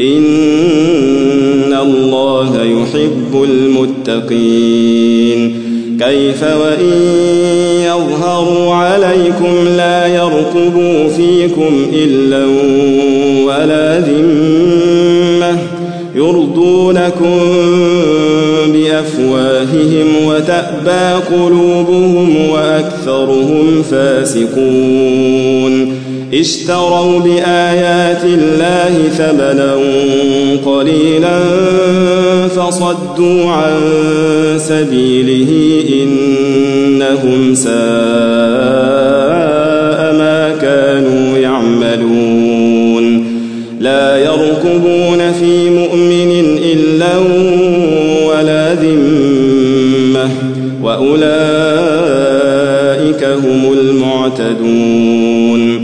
إن الله يحب المتقين كيف وإن يظهروا عليكم لا يرقبوا فيكم إلا ولا ذمة يرضونكم بأفواههم وتأبى قلوبهم وأكثرهم فاسقون اشتروا بآيات الله ثمنا قليلا فصدوا عن سبيله إنهم ساء ما كانوا يعملون. لا يركبون في مؤمن إلا ولا ذمة وأولئك هم المعتدون.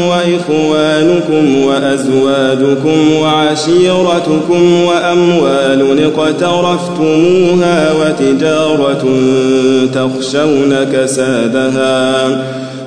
وإخوانكم وأزواجكم وعشيرتكم وأموال اقترفتموها وتجارة تخشون كسادها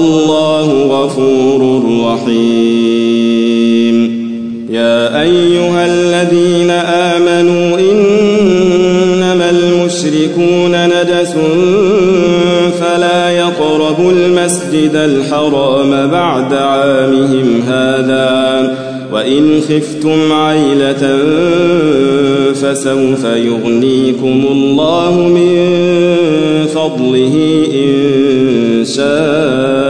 والله غفور رحيم. يا أيها الذين آمنوا إنما المشركون نجس فلا يقربوا المسجد الحرام بعد عامهم هذا وإن خفتم عيلة فسوف يغنيكم الله من فضله إن شاء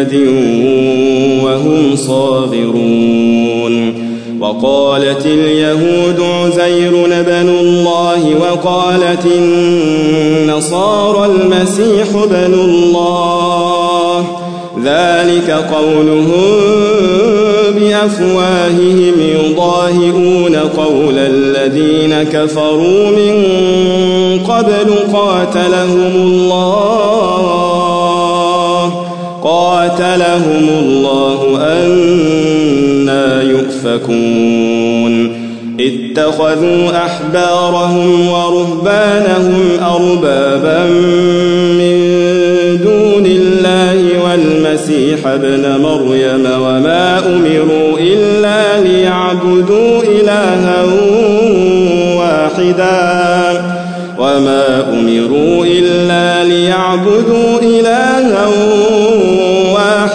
يد وهم صاغرون. وقالت اليهود عزير بن الله وقالت النصارى المسيح بن الله. ذلك قولهم بأفواههم يضاهئون قول الذين كفروا من قبل قاتلهم الله. قاتلهم الله أنا يؤفكون. اتخذوا أحبارهم ورهبانهم أربابا من دون الله والمسيح ابن مريم وما أمروا إلا ليعبدوا إلها واحدا. وما أمروا إلا ليعبدوا إلها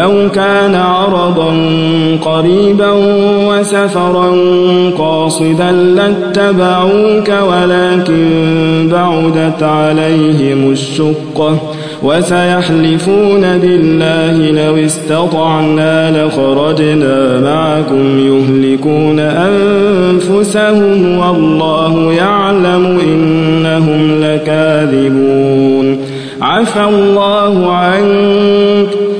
لو كان عرضا قريبا وسفرا قاصدا لاتبعوك ولكن بعدت عليهم الشقة وسيحلفون بالله لو استطعنا لخرجنا معكم يهلكون أنفسهم والله يعلم إنهم لكاذبون. عفى الله عنك.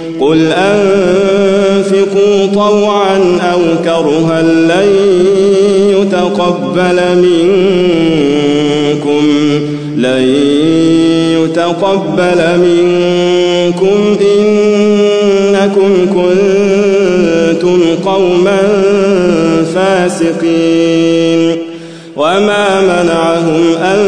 قل أنفقوا طوعا أو كرها لن يتقبل منكم لن يتقبل منكم. إنكم كنتم قوما فاسقين. وما منعهم أن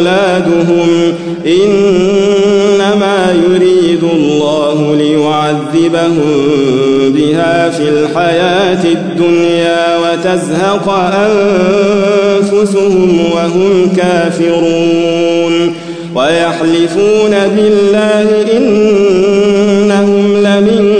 أولادهم إنما يريد الله ليعذبهم بها في الحياة الدنيا وتزهق أنفسهم وهم كافرون ويحلفون بالله إنهم لمنكم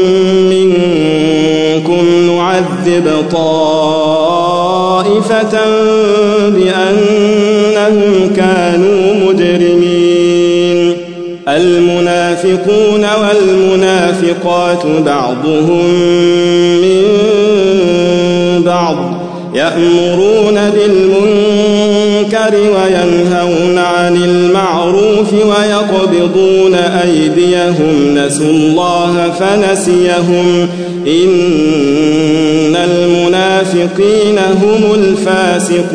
نعذب طائفة بأنهم كانوا مجرمين. المنافقون والمنافقات بعضهم من بعض يأمرون بالمنكر وينهون المعروف ويقبضون أيديهم. نسوا الله فنسيهم. إن المنافقين هم الفاسقون.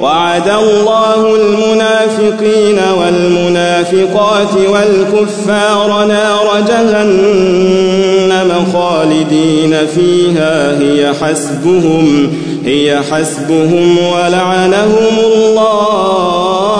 وعد الله المنافقين والمنافقات والكفار نار جهنم خالدين فيها. هي حسبهم هي حسبهم ولعنهم الله.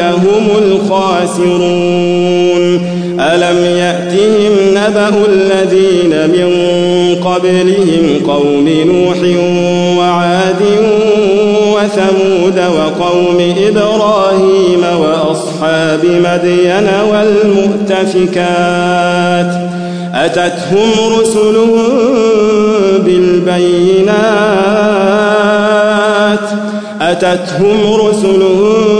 هم الخاسرون. ألم يأتهم نبأ الذين من قبلهم قوم نوح وعاد وثمود وقوم إبراهيم وأصحاب مدين والمؤتفكات؟ أتتهم رسلهم بالبينات؟ أتتهم رسلهم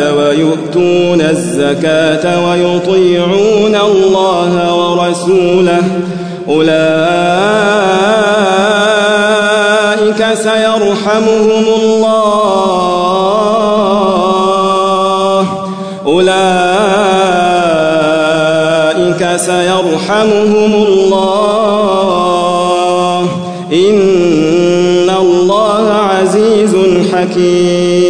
ويؤتون الزكاة ويطيعون الله ورسوله. أولئك سيرحمهم الله. أولئك سيرحمهم الله. إن الله عزيز حكيم.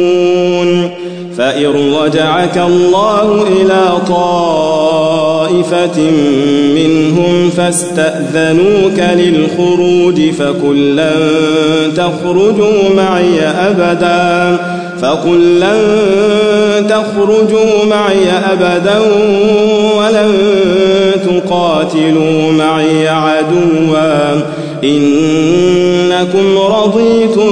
فإن رجعك الله إلى طائفة منهم فاستأذنوك للخروج فقل لن تخرجوا معي أبدا فقل لن تخرجوا معي أبدا ولن تقاتلوا معي عدوا. إنكم رضيتم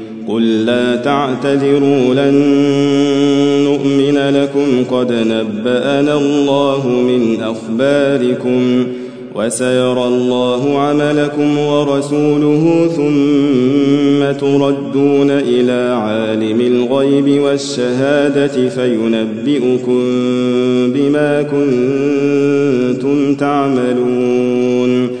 قل لا تعتذروا لن نؤمن لكم. قد نبأنا الله من أخباركم وسيرى الله عملكم ورسوله ثم تردون إلى عالم الغيب والشهادة فينبئكم بما كنتم تعملون.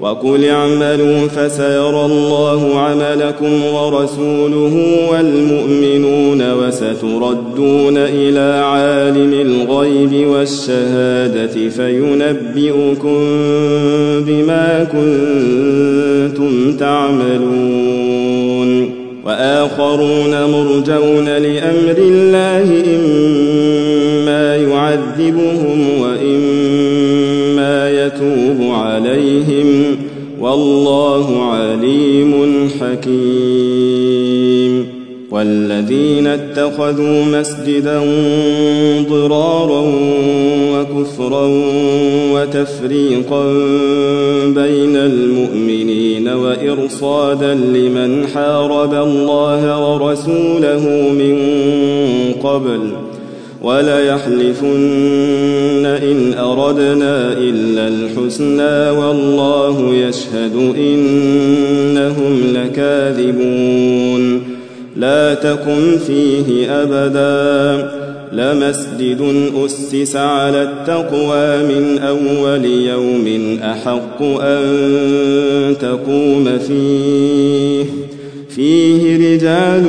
وقل اعملوا فسيرى الله عملكم ورسوله والمؤمنون وستردون إلى عالم الغيب والشهادة فينبئكم بما كنتم تعملون وآخرون مرجون لأمر الله إما يعذبهم يتوب عليهم والله عليم حكيم والذين اتخذوا مسجدا ضرارا وكفرا وتفريقا بين المؤمنين وإرصادا لمن حارب الله ورسوله من قبل وليحلفن إن أردنا إلا الحسنى والله يشهد إنهم لكاذبون. لا تكن فيه أبدا. لمسجد أسس على التقوى من أول يوم أحق أن تقوم فيه. فيه رجال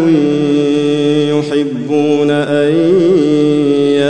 يحبون أن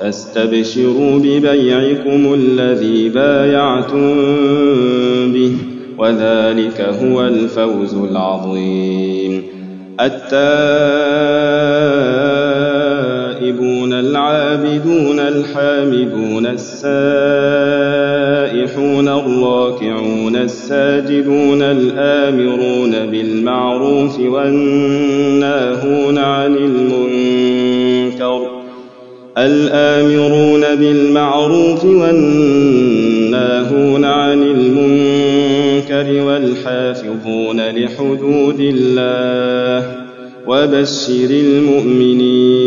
فاستبشروا ببيعكم الذي بايعتم به وذلك هو الفوز العظيم. التائبون العابدون الحامدون السائحون الراكعون الساجدون الآمرون بالمعروف والناهون عن المنكر الآمرون بالمعروف والناهون عن المنكر والحافظون لحدود الله وبشر المؤمنين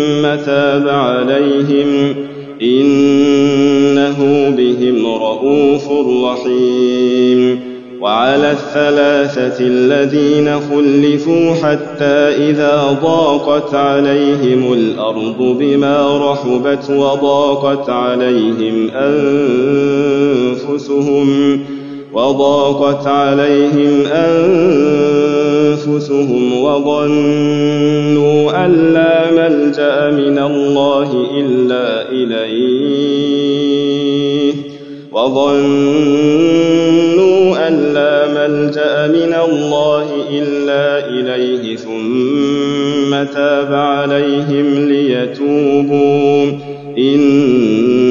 تاب عليهم إنه بهم رءوف رحيم وعلى الثلاثة الذين خلفوا حتى إذا ضاقت عليهم الأرض بما رحبت وضاقت عليهم أنفسهم وضاقت عليهم أنفسهم وظنوا أن لا ملجأ من الله إلا إليه. وظنوا أن لا ملجأ من الله إلا إليه. ثم تاب عليهم ليتوبوا. إن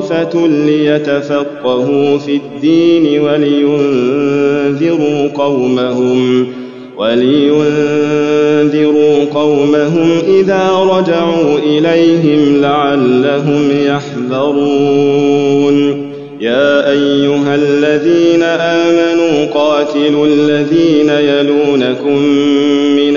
طائفة ليتفقهوا في الدين ولينذروا قومهم ولينذروا قومهم إذا رجعوا إليهم لعلهم يحذرون. يا أيها الذين آمنوا قاتلوا الذين يلونكم من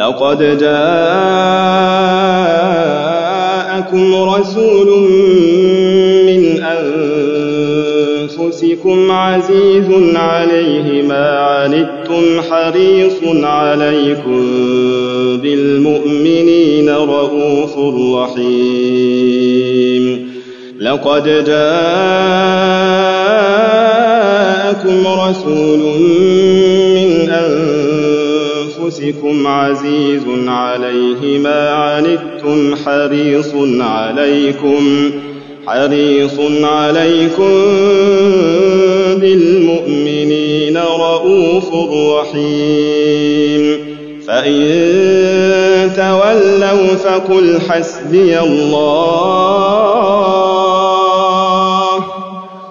لقد جاءكم رسول من أنفسكم عزيز عليه ما عنتم حريص عليكم بالمؤمنين رؤوف رحيم. لقد جاءكم رسول من أنفسكم عزيز عليه ما عنتم حريص عليكم حريص عليكم بالمؤمنين رؤوف رحيم. فإن تولوا فقل حسبي الله.